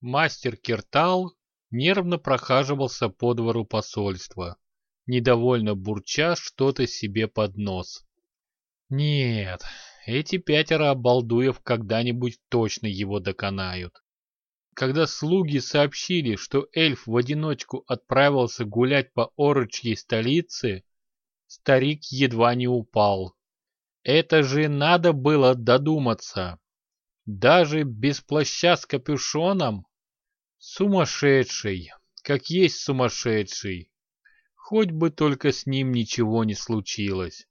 Мастер Киртал нервно прохаживался по двору посольства, недовольно бурча что-то себе под нос. Нет, эти пятеро обалдуев когда-нибудь точно его доконают. Когда слуги сообщили, что эльф в одиночку отправился гулять по орочьей столице, старик едва не упал. Это же надо было додуматься. Даже без плаща с капюшоном? Сумасшедший, как есть сумасшедший. Хоть бы только с ним ничего не случилось.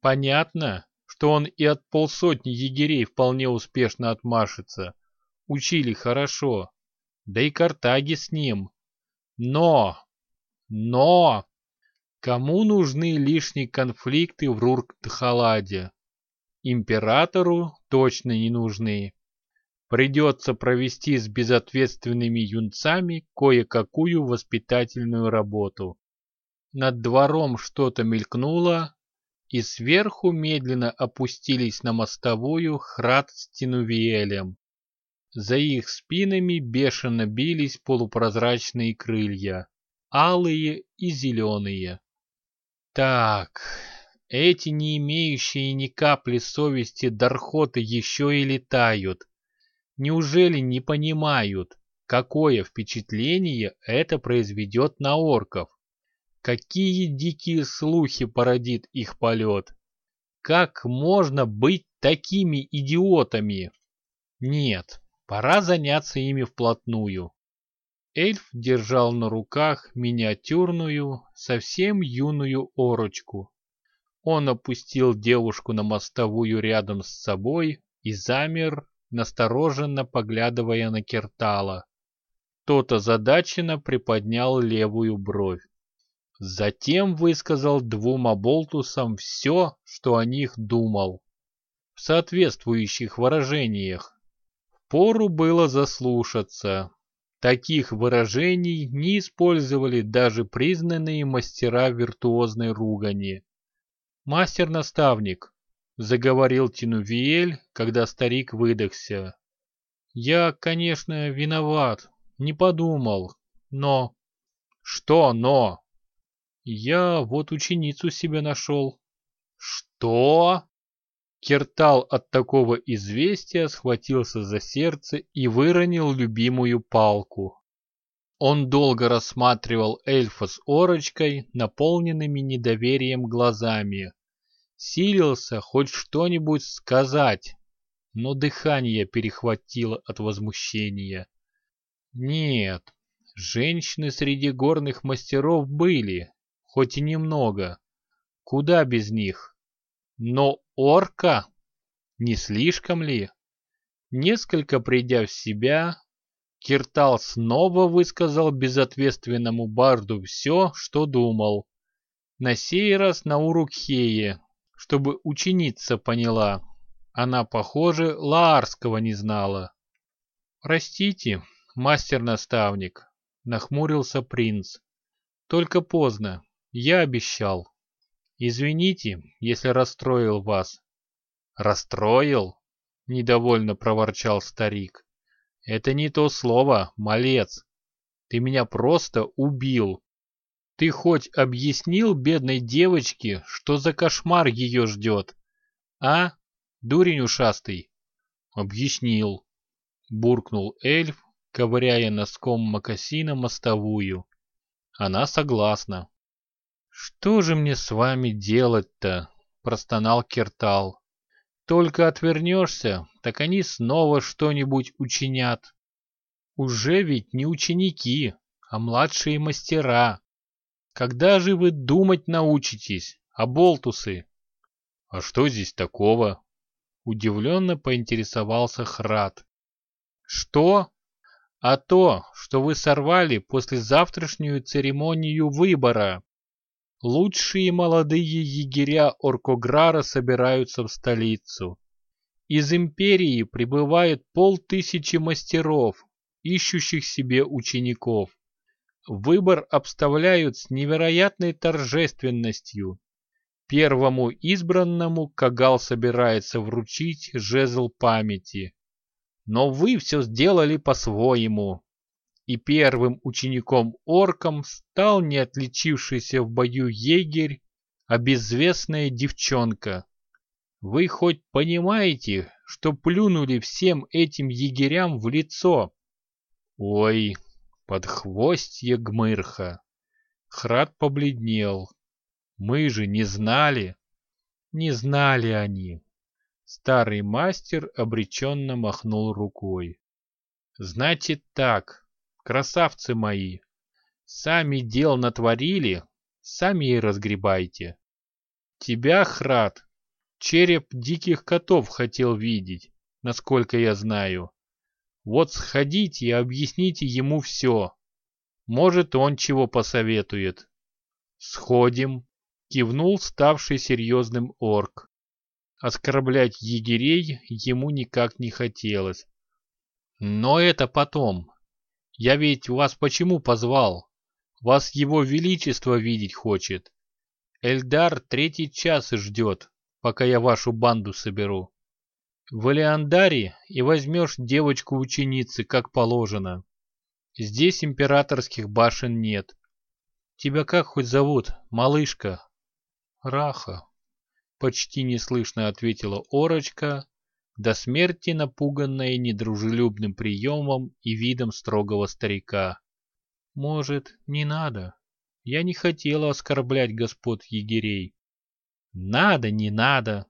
Понятно, что он и от полсотни егерей вполне успешно отмашется. Учили хорошо. Да и Картаги с ним. Но! Но! Кому нужны лишние конфликты в Рурк-Тхаладе? Императору точно не нужны. Придется провести с безответственными юнцами кое-какую воспитательную работу. Над двором что-то мелькнуло, и сверху медленно опустились на мостовую Храд с Тинувиэлем. За их спинами бешено бились полупрозрачные крылья, алые и зеленые. Так, эти не имеющие ни капли совести дархоты еще и летают. Неужели не понимают, какое впечатление это произведет на орков? Какие дикие слухи породит их полет? Как можно быть такими идиотами? Нет, пора заняться ими вплотную. Эльф держал на руках миниатюрную, совсем юную орочку. Он опустил девушку на мостовую рядом с собой и замер, настороженно поглядывая на Кертала. Тот озадаченно приподнял левую бровь. Затем высказал двум оболтусам все, что о них думал. В соответствующих выражениях. Пору было заслушаться, Таких выражений не использовали даже признанные мастера виртуозной ругани. «Мастер-наставник», — заговорил Тинувиэль, когда старик выдохся. «Я, конечно, виноват, не подумал, но...» «Что «но»?» «Я вот ученицу себе нашел». «Что?» Кертал от такого известия схватился за сердце и выронил любимую палку. Он долго рассматривал эльфа с орочкой, наполненными недоверием глазами. Силился хоть что-нибудь сказать, но дыхание перехватило от возмущения. Нет, женщины среди горных мастеров были, хоть и немного. Куда без них? Но орка? Не слишком ли? Несколько придя в себя, Киртал снова высказал безответственному барду все, что думал. На сей раз на Урукхее, чтобы ученица поняла. Она, похоже, Лаарского не знала. «Простите, мастер-наставник», — нахмурился принц. «Только поздно. Я обещал». Извините, если расстроил вас. Расстроил? Недовольно проворчал старик. Это не то слово, малец. Ты меня просто убил. Ты хоть объяснил бедной девочке, что за кошмар ее ждет? А, дурень ушастый? Объяснил. Буркнул эльф, ковыряя носком мокасина мостовую. Она согласна. «Что же мне с вами делать-то?» — простонал Кертал. «Только отвернешься, так они снова что-нибудь учинят. Уже ведь не ученики, а младшие мастера. Когда же вы думать научитесь, оболтусы?» «А что здесь такого?» — удивленно поинтересовался Храд. «Что?» «А то, что вы сорвали послезавтрашнюю церемонию выбора. Лучшие молодые егеря Оркограра собираются в столицу. Из империи прибывает полтысячи мастеров, ищущих себе учеников. Выбор обставляют с невероятной торжественностью. Первому избранному Кагал собирается вручить жезл памяти. Но вы все сделали по-своему. И первым учеником-орком стал не отличившийся в бою егерь, а безвестная девчонка. Вы хоть понимаете, что плюнули всем этим егерям в лицо? Ой, подхвостье гмырха. Храд побледнел. Мы же не знали. Не знали они. Старый мастер обреченно махнул рукой. Значит так, красавцы мои, сами дел натворили, сами и разгребайте. Тебя, Храд, череп диких котов хотел видеть, насколько я знаю. Вот сходите и объясните ему все. Может, он чего посоветует. Сходим, кивнул ставший серьезным орк. Оскорблять егерей ему никак не хотелось. Но это потом. Я ведь вас почему позвал? Вас его величество видеть хочет. Эльдар третий час ждет, пока я вашу банду соберу. В Элеандаре и возьмешь девочку-ученицы, как положено. Здесь императорских башен нет. Тебя как хоть зовут, малышка? Раха. Почти неслышно ответила Орочка, до смерти напуганная недружелюбным приемом и видом строгого старика. Может, не надо? Я не хотела оскорблять господ егерей. Надо, не надо,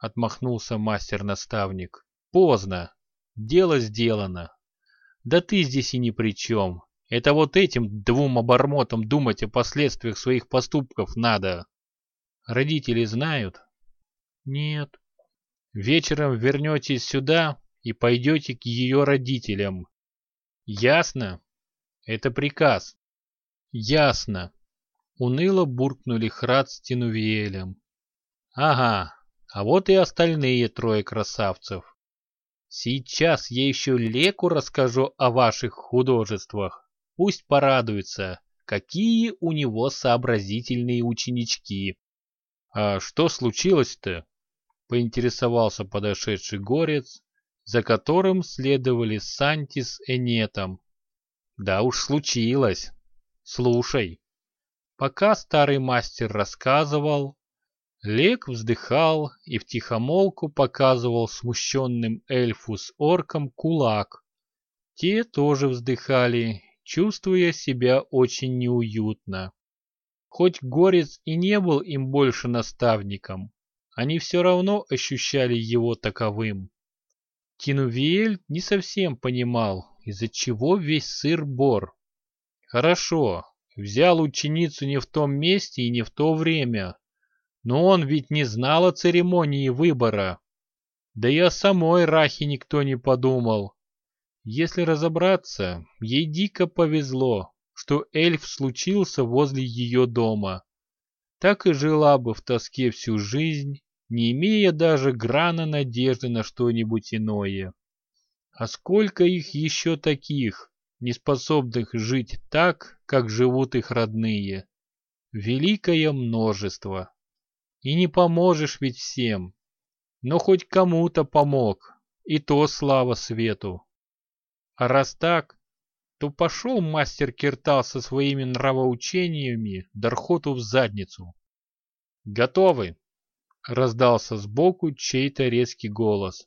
отмахнулся мастер-наставник. Поздно. Дело сделано. Да ты здесь и ни при чем. Это вот этим двум обормотам думать о последствиях своих поступков надо. Родители знают? Нет. Вечером вернетесь сюда и пойдете к ее родителям. Ясно? Это приказ. Ясно. Уныло буркнули Храд с Тинувиэлем. Ага, а вот и остальные трое красавцев. Сейчас я еще Леку расскажу о ваших художествах. Пусть порадуется, какие у него сообразительные ученички. А что случилось-то? Поинтересовался подошедший горец, за которым следовали Санти с Энетом. Да уж случилось. Слушай. Пока старый мастер рассказывал, Лек вздыхал и втихомолку показывал смущенным эльфу с орком кулак. Те тоже вздыхали, чувствуя себя очень неуютно. Хоть Горец и не был им больше наставником, они все равно ощущали его таковым. Тинувиэль не совсем понимал, из-за чего весь сыр-бор. Хорошо, взял ученицу не в том месте и не в то время, но он ведь не знал о церемонии выбора. Да и о самой Рахе никто не подумал. Если разобраться, ей дико повезло, что эльф случился возле ее дома. Так и жила бы в тоске всю жизнь, не имея даже грана надежды на что-нибудь иное. А сколько их еще таких, неспособных жить так, как живут их родные? Великое множество. И не поможешь ведь всем. Но хоть кому-то помог, и то слава свету. А раз так, то пошел мастер Киртал со своими нравоучениями Дархоту в задницу. «Готовы!» — раздался сбоку чей-то резкий голос.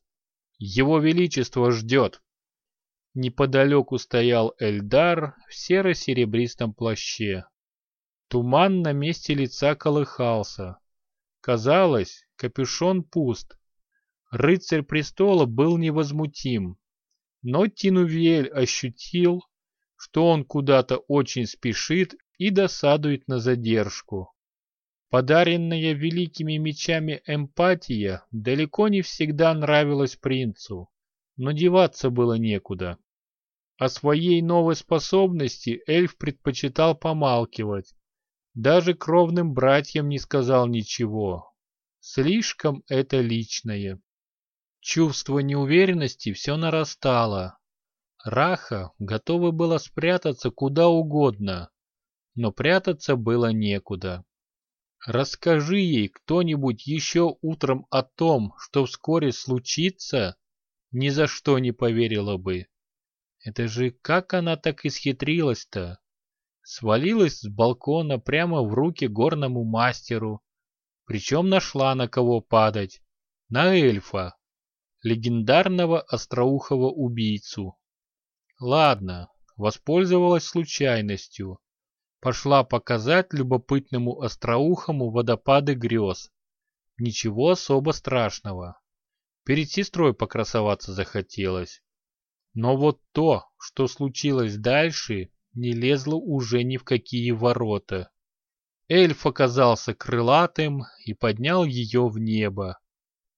«Его Величество ждет!» Неподалеку стоял Эльдар в серо-серебристом плаще. Туман на месте лица колыхался. Казалось, капюшон пуст. Рыцарь престола был невозмутим. Но Тинувель ощутил, что он куда-то очень спешит и досадует на задержку. Подаренная великими мечами эмпатия далеко не всегда нравилась принцу, но деваться было некуда. О своей новой способности эльф предпочитал помалкивать, даже кровным братьям не сказал ничего. Слишком это личное. Чувство неуверенности все нарастало. Раха готова была спрятаться куда угодно, но прятаться было некуда. Расскажи ей кто-нибудь еще утром о том, что вскоре случится, ни за что не поверила бы. Это же как она так исхитрилась-то? Свалилась с балкона прямо в руки горному мастеру. Причем нашла на кого падать. На эльфа. Легендарного остроухого убийцу. Ладно, воспользовалась случайностью. Пошла показать любопытному остроухому водопады грез. Ничего особо страшного. Перед сестрой покрасоваться захотелось. Но вот то, что случилось дальше, не лезло уже ни в какие ворота. Эльф оказался крылатым и поднял ее в небо.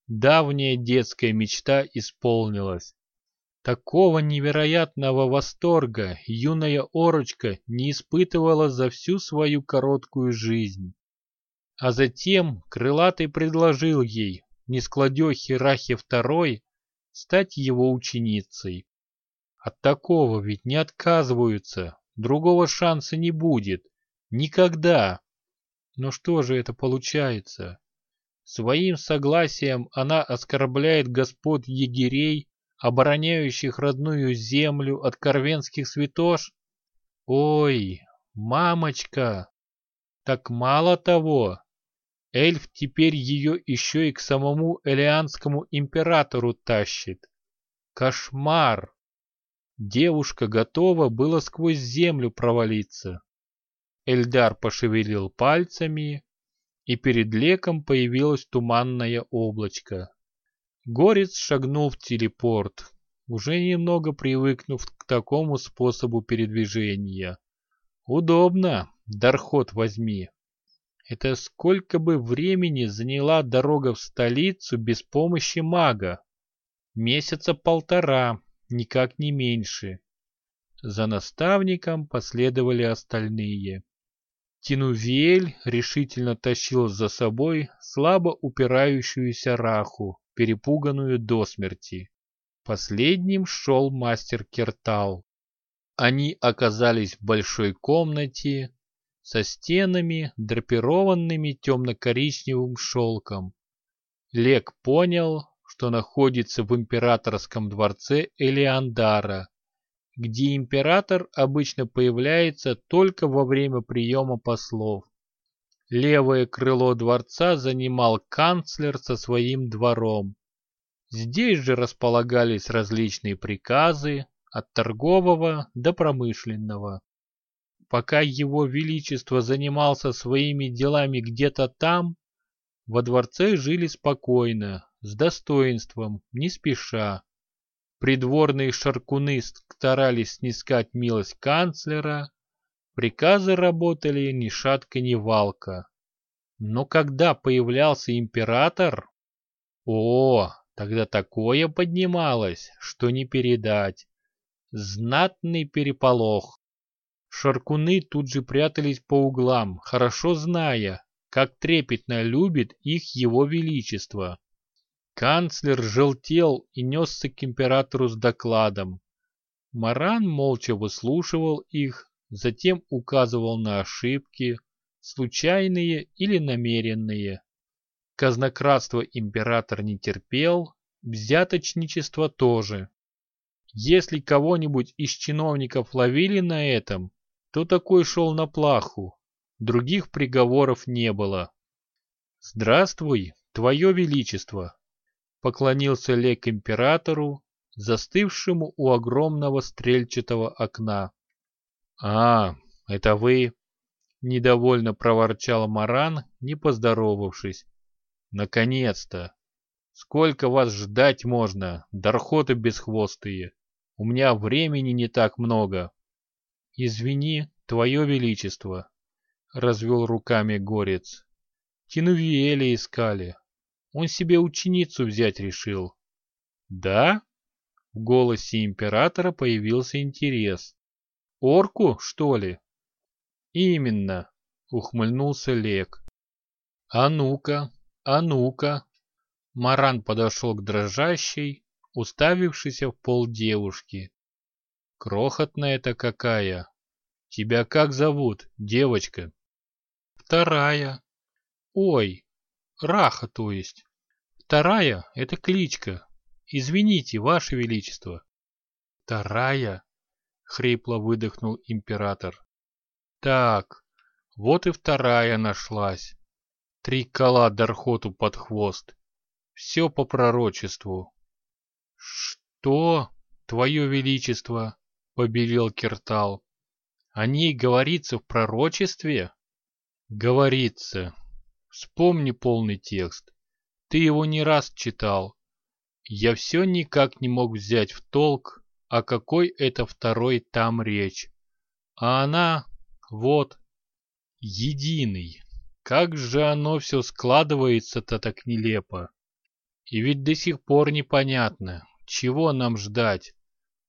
Давняя детская мечта исполнилась. Такого невероятного восторга юная Орочка не испытывала за всю свою короткую жизнь. А затем Крылатый предложил ей, не складехи Рахе второй, стать его ученицей. От такого ведь не отказываются, другого шанса не будет. Никогда. Но что же это получается? Своим согласием она оскорбляет господ егерей, обороняющих родную землю от корвенских святош? Ой, мамочка! Так мало того, эльф теперь ее еще и к самому Элианскому императору тащит. Кошмар! Девушка готова была сквозь землю провалиться. Эльдар пошевелил пальцами, и перед леком появилось туманное облачко. Горец шагнул в телепорт, уже немного привыкнув к такому способу передвижения. Удобно, Дархот возьми. Это сколько бы времени заняла дорога в столицу без помощи мага? Месяца полтора, никак не меньше. За наставником последовали остальные. Тинувель решительно тащил за собой слабо упирающуюся Раху, перепуганную до смерти. Последним шел мастер Кертал. Они оказались в большой комнате со стенами, драпированными темно-коричневым шелком. Лек понял, что находится в императорском дворце Элеандара, где император обычно появляется только во время приема послов. Левое крыло дворца занимал канцлер со своим двором. Здесь же располагались различные приказы, от торгового до промышленного. Пока его величество занимался своими делами где-то там, во дворце жили спокойно, с достоинством, не спеша. Придворные шаркуны старались снискать милость канцлера, приказы работали ни шатка, ни валка. Но когда появлялся император, о, тогда такое поднималось, что не передать. Знатный переполох. Шаркуны тут же прятались по углам, хорошо зная, как трепетно любит их его величество. Канцлер желтел и несся к императору с докладом. Маран молча выслушивал их, затем указывал на ошибки, случайные или намеренные. Казнократство император не терпел, взяточничество тоже. Если кого-нибудь из чиновников ловили на этом, то такой шел на плаху, других приговоров не было. «Здравствуй, Твое Величество!» Поклонился Лек императору, застывшему у огромного стрельчатого окна. «А, это вы?» — недовольно проворчал Маран, не поздоровавшись. «Наконец-то! Сколько вас ждать можно, дархоты бесхвостые? У меня времени не так много». «Извини, твое величество», — развел руками горец. «Тинувиэля искали, он себе ученицу взять решил. Да? В голосе императора появился интерес. Орку, что ли? Именно, ухмыльнулся Лек. А ну-ка, а ну-ка. Маран подошел к дрожащей, уставившейся в пол девушки. Крохотная-то какая. Тебя как зовут, девочка? Вторая. Ой, Раха, то есть. Вторая — это кличка. Извините, Ваше Величество. Вторая? Хрипло выдохнул император. Так, вот и вторая нашлась. Три кола Дархоту под хвост. Все по пророчеству. Что, Твое Величество? Побелел Кертал. О ней говорится в пророчестве? Говорится. Вспомни полный текст. Ты его не раз читал. Я все никак не мог взять в толк, о какой это второй там речь. А она, вот, единый. Как же оно все складывается-то так нелепо. И ведь до сих пор непонятно, чего нам ждать.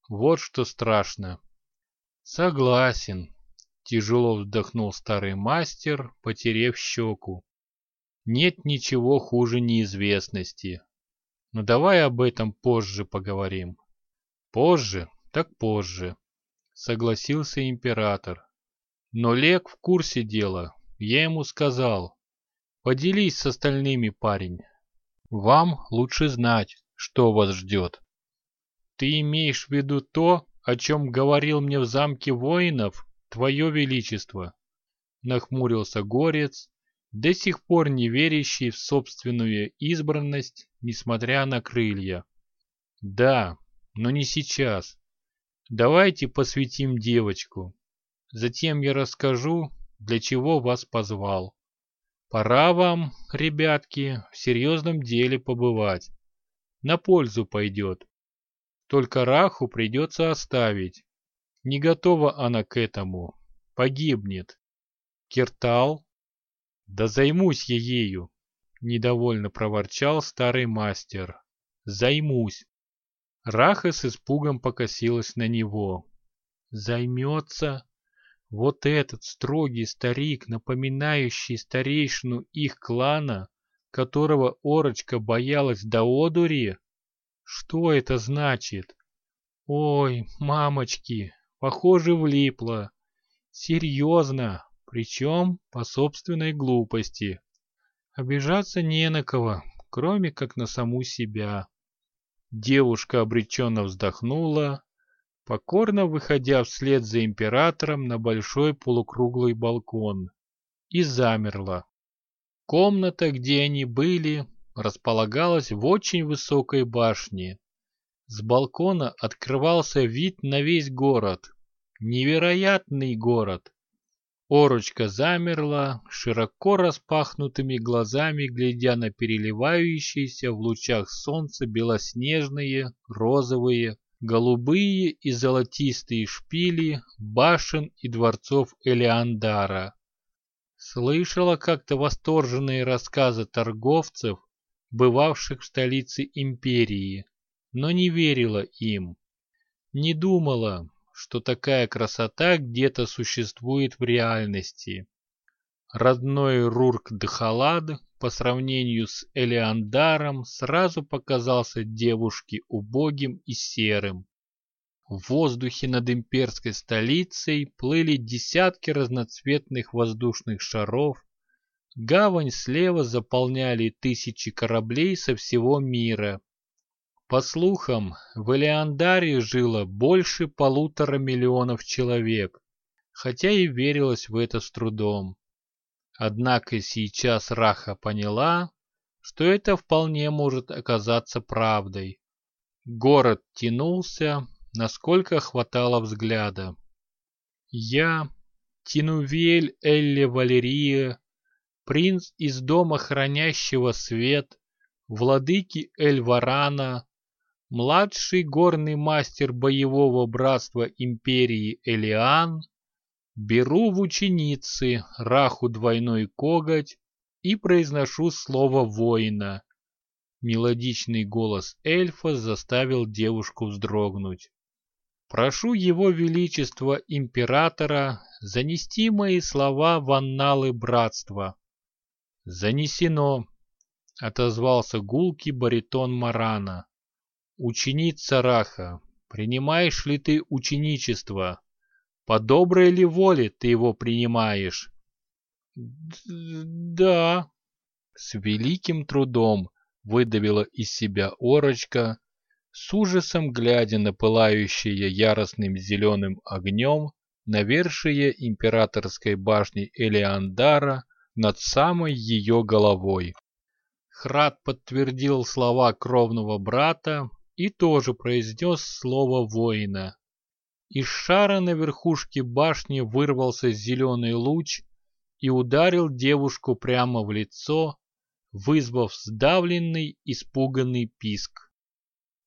Вот что страшно. Согласен. Тяжело вздохнул старый мастер, потерев щеку. Нет ничего хуже неизвестности. Но давай об этом позже поговорим. Позже, так позже, согласился император. Но Лек в курсе дела. Я ему сказал. Поделись с остальными, парень. Вам лучше знать, что вас ждет. Ты имеешь в виду то, о чем говорил мне в замке воинов, твое величество? Нахмурился горец, до сих пор не верящий в собственную избранность, несмотря на крылья. Да, но не сейчас. Давайте посвятим девочку. Затем я расскажу, для чего вас позвал. Пора вам, ребятки, в серьезном деле побывать. На пользу пойдет. Только Раху придется оставить. Не готова она к этому. Погибнет. Киртал? Да займусь я ею, недовольно проворчал старый мастер. Займусь. Раха с испугом покосилась на него. Займется? Вот этот строгий старик, напоминающий старейшину их клана, которого Орочка боялась до одури? Что это значит? Ой, мамочки, похоже, влипло. Серьезно, причем по собственной глупости. Обижаться не на кого, кроме как на саму себя. Девушка обреченно вздохнула, покорно выходя вслед за императором на большой полукруглый балкон, и замерла. Комната, где они были, располагалась в очень высокой башне. С балкона открывался вид на весь город. Невероятный город. Орочка замерла, широко распахнутыми глазами глядя на переливающиеся в лучах солнца белоснежные, розовые, голубые и золотистые шпили башен и дворцов Элеандара. Слышала как-то восторженные рассказы торговцев, бывавших в столице империи, но не верила им. Не думала, что такая красота где-то существует в реальности. Родной Рурк-Дхалад по сравнению с Элеандаром сразу показался девушке убогим и серым. В воздухе над имперской столицей плыли десятки разноцветных воздушных шаров, гавань слева заполняли тысячи кораблей со всего мира. По слухам, в Элеандаре жило больше полутора миллионов человек, хотя и верилось в это с трудом. Однако сейчас Раха поняла, что это вполне может оказаться правдой. Город тянулся, насколько хватало взгляда. Я, Тинувель Элле Валерия, принц из дома хранящего свет, владыки Эльварана, младший горный мастер боевого братства империи Элиан, Беру в ученицы раху двойной коготь и произношу слово воина. Мелодичный голос эльфа заставил девушку вздрогнуть. Прошу его величества императора занести мои слова в анналы братства. Занесено, отозвался гулкий баритон Марана. Ученица Раха, принимаешь ли ты ученичество? По доброй ли воле ты его принимаешь? Да. С великим трудом выдавила из себя орочка, с ужасом глядя на пылающее яростным зеленым огнем навершие императорской башни Элеандара над самой ее головой. Храд подтвердил слова кровного брата и тоже произнес слово воина. Из шара на верхушке башни вырвался зеленый луч и ударил девушку прямо в лицо, вызвав сдавленный, испуганный писк.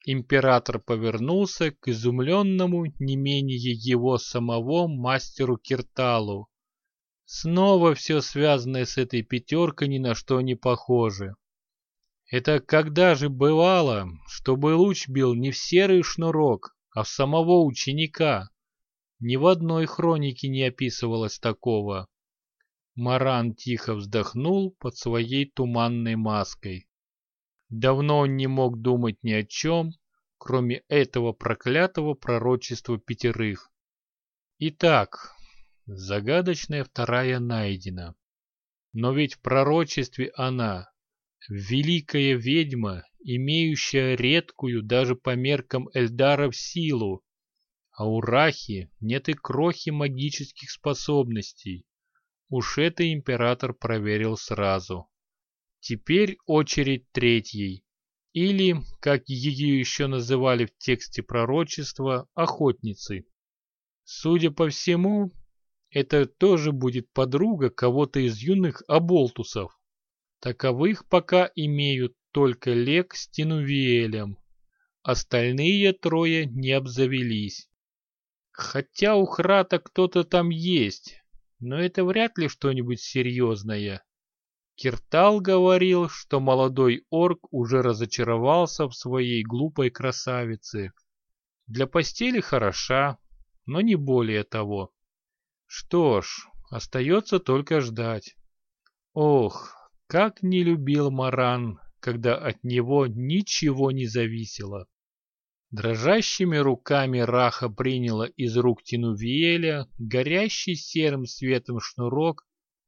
Император повернулся к изумленному не менее его самого мастеру Кирталу. Снова все связанное с этой пятеркой ни на что не похоже. Это когда же бывало, чтобы луч бил не в серый шнурок, а в самого ученика? Ни в одной хронике не описывалось такого. Маран тихо вздохнул под своей туманной маской. Давно он не мог думать ни о чем, кроме этого проклятого пророчества пятерых. Итак, загадочная вторая найдена. Но ведь в пророчестве она, великая ведьма, имеющая редкую даже по меркам Эльдаров силу, а у Рахи нет и крохи магических способностей. Уж это император проверил сразу. Теперь очередь третьей, или, как ее еще называли в тексте пророчества, охотницы. Судя по всему, это тоже будет подруга кого-то из юных оболтусов. Таковых пока имеют только Лек с Тинувиэлем. Остальные трое не обзавелись. Хотя у Храта кто-то там есть, но это вряд ли что-нибудь серьезное. Киртал говорил, что молодой орк уже разочаровался в своей глупой красавице. Для постели хороша, но не более того. Что ж, остается только ждать. Ох, как не любил Маран, когда от него ничего не зависело. Дрожащими руками Раха приняла из рук Тинувиэля горящий серым светом шнурок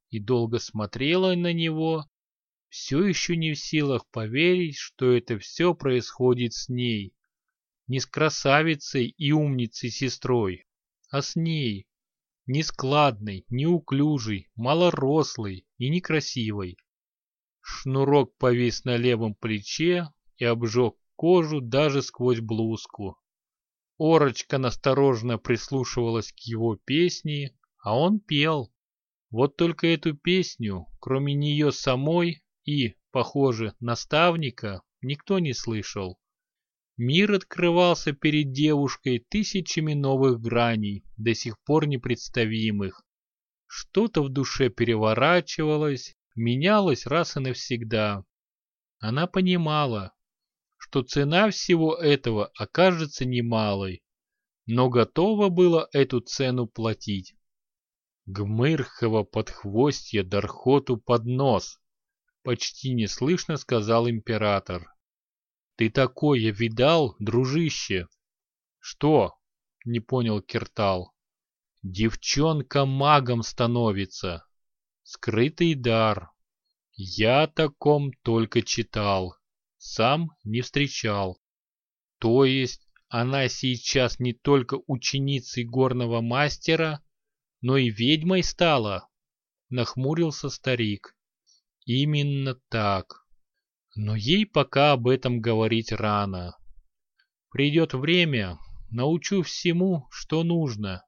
и долго смотрела на него, все еще не в силах поверить, что это все происходит с ней. Не с красавицей и умницей сестрой, а с ней, нескладной, неуклюжей, малорослой и некрасивой. Шнурок повис на левом плече и обжег кожу даже сквозь блузку. Орочка настороженно прислушивалась к его песне, а он пел. Вот только эту песню, кроме нее самой и, похоже, наставника, никто не слышал. Мир открывался перед девушкой тысячами новых граней, до сих пор непредставимых. Что-то в душе переворачивалось, менялось раз и навсегда. Она понимала, что цена всего этого окажется немалой, но готова была эту цену платить. Гмырхова подхвостье Дархоту под нос, почти неслышно сказал император. Ты такое видал, дружище? Что? Не понял Киртал. Девчонка магом становится. Скрытый дар. Я о таком только читал сам не встречал. То есть она сейчас не только ученицей горного мастера, но и ведьмой стала? Нахмурился старик. Именно так. Но ей пока об этом говорить рано. Придет время, научу всему, что нужно.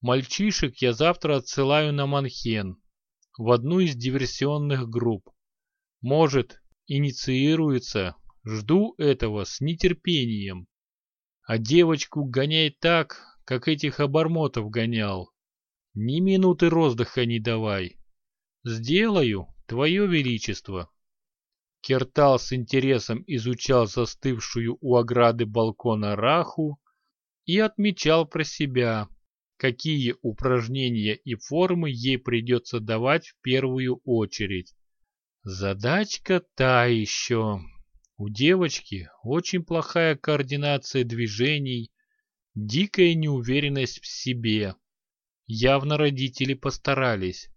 Мальчишек я завтра отсылаю на Манхен, в одну из диверсионных групп. Может, инициируется, жду этого с нетерпением. А девочку гоняй так, как этих обормотов гонял. Ни минуты роздыха не давай. Сделаю, твое величество. Кертал с интересом изучал застывшую у ограды балкона Раху и отмечал про себя, какие упражнения и формы ей придется давать в первую очередь. Задачка та еще. У девочки очень плохая координация движений, дикая неуверенность в себе. Явно родители постарались.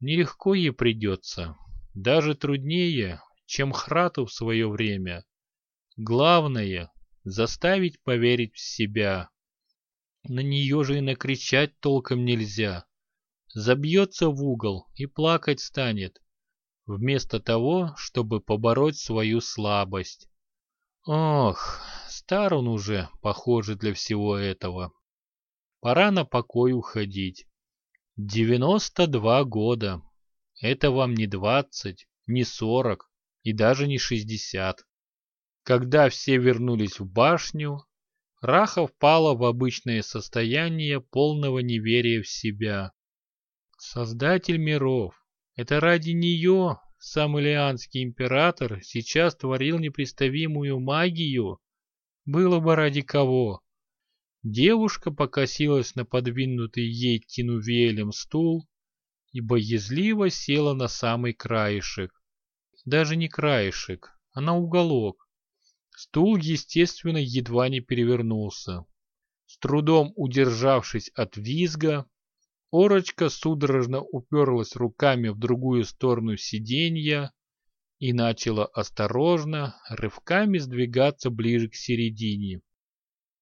Нелегко ей придется, даже труднее, чем Храту в свое время. Главное, заставить поверить в себя. На нее же и накричать толком нельзя. Забьется в угол и плакать станет, вместо того, чтобы побороть свою слабость. Ох, стар он уже, похоже, для всего этого. Пора на покой уходить. 92 года. Это вам не 20, не 40 и даже не 60. Когда все вернулись в башню, Раха впала в обычное состояние полного неверия в себя. Создатель миров, это ради нее сам Илианский император сейчас творил непредставимую магию? Было бы ради кого? Девушка покосилась на подвинутый ей Тинувелем стул и боязливо села на самый краешек. Даже не краешек, а на уголок. Стул, естественно, едва не перевернулся. С трудом удержавшись от визга, Орочка судорожно уперлась руками в другую сторону сиденья и начала осторожно, рывками сдвигаться ближе к середине.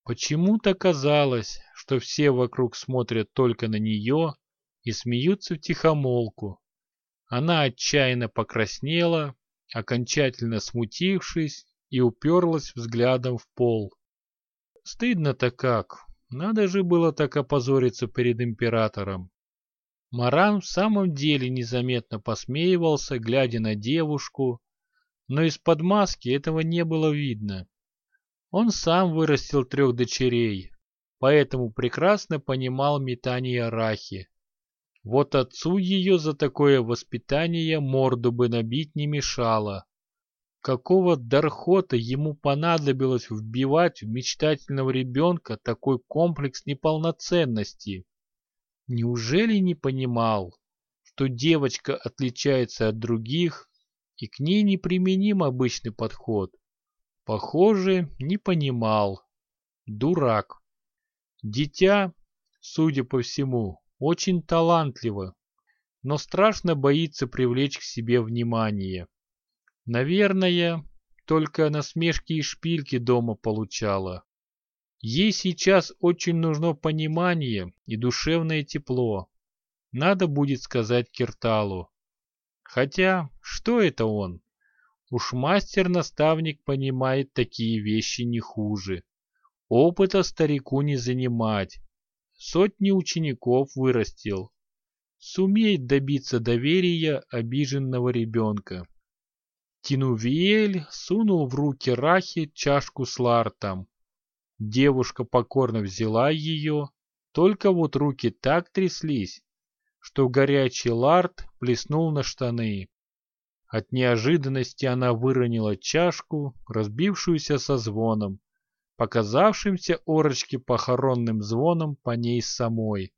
Почему-то казалось, что все вокруг смотрят только на нее и смеются в тихомолку. Она отчаянно покраснела, окончательно смутившись, и уперлась взглядом в пол. Стыдно-то как, надо же было так опозориться перед императором. Маран в самом деле незаметно посмеивался, глядя на девушку, но из-под маски этого не было видно. Он сам вырастил трех дочерей, поэтому прекрасно понимал метание Рахи. Вот отцу ее за такое воспитание морду бы набить не мешало. Какого дархота ему понадобилось вбивать в мечтательного ребенка такой комплекс неполноценности? Неужели не понимал, что девочка отличается от других, и к ней неприменим обычный подход? Похоже, не понимал. Дурак. Дитя, судя по всему, очень талантливо, но страшно боится привлечь к себе внимание. Наверное, только насмешки и шпильки дома получала. Ей сейчас очень нужно понимание и душевное тепло. Надо будет сказать Кирталу. Хотя, что это он? Уж мастер-наставник понимает такие вещи не хуже. Опыта старику не занимать. Сотни учеников вырастил. Сумеет добиться доверия обиженного ребенка. Тинувиэль сунул в руки Рахи чашку с лартом. Девушка покорно взяла ее, только вот руки так тряслись, что горячий ларт плеснул на штаны. От неожиданности она выронила чашку, разбившуюся со звоном, показавшимся орочке похоронным звоном по ней самой.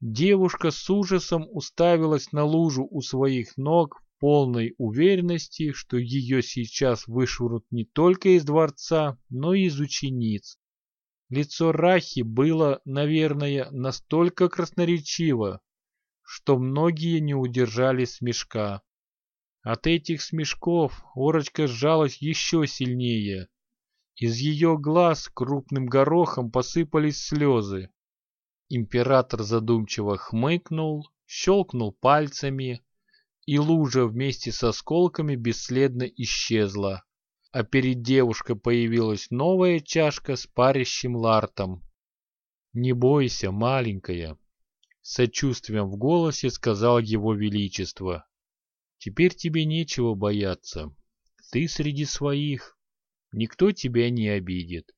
Девушка с ужасом уставилась на лужу у своих ног полной уверенности, что ее сейчас вышвырнут не только из дворца, но и из учениц. Лицо Рахи было, наверное, настолько красноречиво, что многие не удержали смешка. От этих смешков Орочка сжалась еще сильнее. Из ее глаз крупным горохом посыпались слезы. Император задумчиво хмыкнул, щелкнул пальцами, и лужа вместе с осколками бесследно исчезла, а перед девушкой появилась новая чашка с парящим лартом. «Не бойся, маленькая», — сочувствием в голосе сказал его величество. «Теперь тебе нечего бояться. Ты среди своих. Никто тебя не обидит.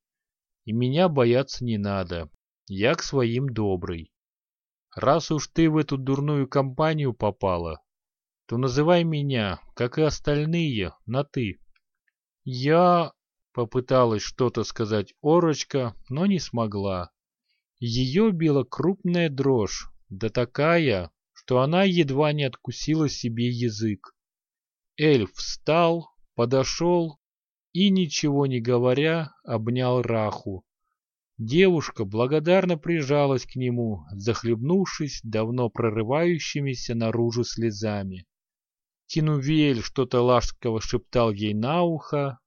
И меня бояться не надо. Я к своим добрый. Раз уж ты в эту дурную компанию попала, то называй меня, как и остальные, на «ты». Я... Попыталась что-то сказать Орочка, но не смогла. Ее била крупная дрожь, да такая, что она едва не откусила себе язык. Эльф встал, подошел и, ничего не говоря, обнял Раху. Девушка благодарно прижалась к нему, захлебнувшись давно прорывающимися наружу слезами. Тинувель что-то ласково шептал ей на ухо.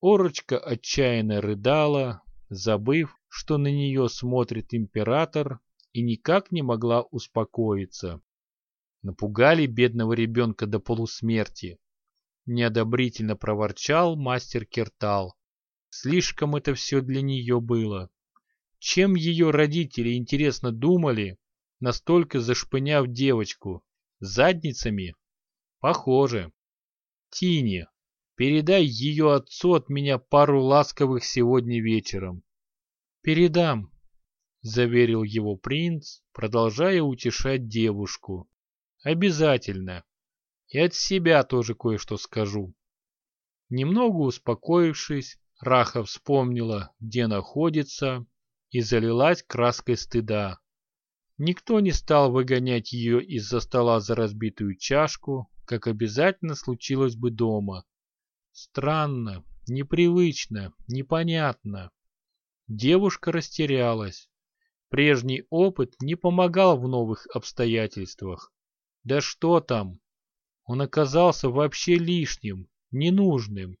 Орочка отчаянно рыдала, забыв, что на нее смотрит император, и никак не могла успокоиться. Напугали бедного ребенка до полусмерти. Неодобрительно проворчал мастер Кертал. Слишком это все для нее было. Чем ее родители, интересно, думали, настолько зашпыняв девочку? Задницами? Похоже. Тине, передай ее отцу от меня пару ласковых сегодня вечером. Передам, заверил его принц, продолжая утешать девушку. Обязательно. И от себя тоже кое-что скажу. Немного успокоившись, Раха вспомнила, где находится, и залилась краской стыда. Никто не стал выгонять ее из-за стола за разбитую чашку, как обязательно случилось бы дома. Странно, непривычно, непонятно. Девушка растерялась. Прежний опыт не помогал в новых обстоятельствах. Да что там? Он оказался вообще лишним, ненужным.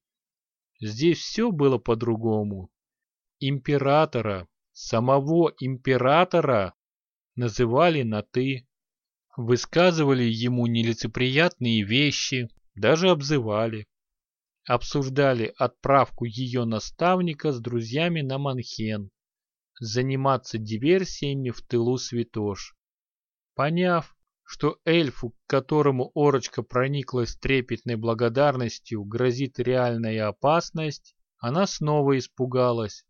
Здесь все было по-другому. Императора, самого императора называли на «ты», высказывали ему нелицеприятные вещи, даже обзывали. Обсуждали отправку ее наставника с друзьями на Манхен, заниматься диверсиями в тылу святош. Поняв, что эльфу, к которому Орочка прониклась трепетной благодарностью, грозит реальная опасность, она снова испугалась.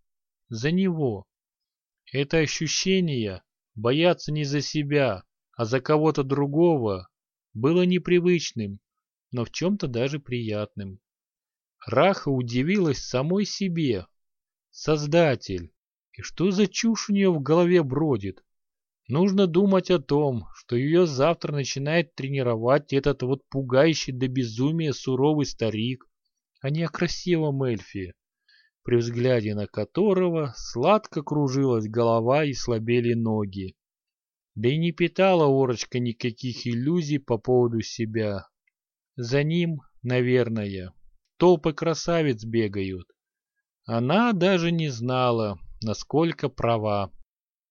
За него. Это ощущение, бояться не за себя, а за кого-то другого, было непривычным, но в чем-то даже приятным. Раха удивилась самой себе. Создатель. И что за чушь у нее в голове бродит? Нужно думать о том, что ее завтра начинает тренировать этот вот пугающий до безумия суровый старик, а не о красивом эльфе, при взгляде на которого сладко кружилась голова и слабели ноги. Да и не питала Орочка никаких иллюзий по поводу себя. За ним, наверное, толпы красавиц бегают. Она даже не знала, насколько права.